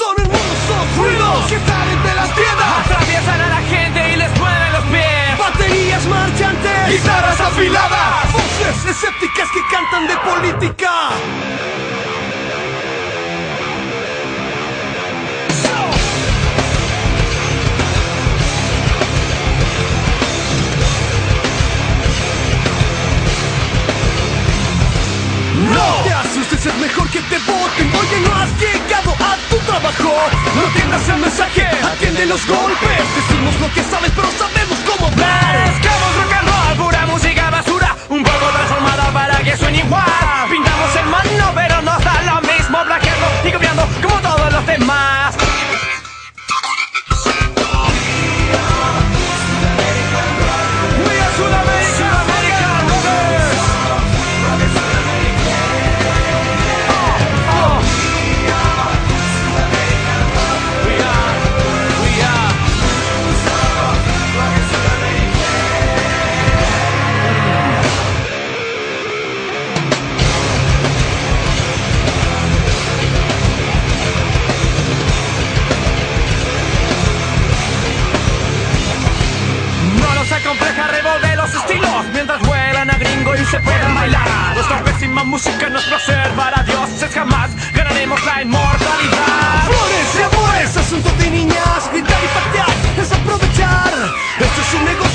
son hermosos ruidos que salen de las tiendas. Atraviesan a la gente y les mueven los pies. Baterías marchantes, guitarras afiladas, voces escépticas que cantan de política. No te asustes, es mejor que te voten. Oye, no has llegado. Entiendas el mensaje, atiende los golpes. Decimos lo que sabes, pero sabemos se pueden bailar. Nuestra pésima música no es placer para dioses, jamás ganaremos la inmortalidad. Flores y amores, asunto de niñas, gritar y patear es aprovechar. Esto es un negocio,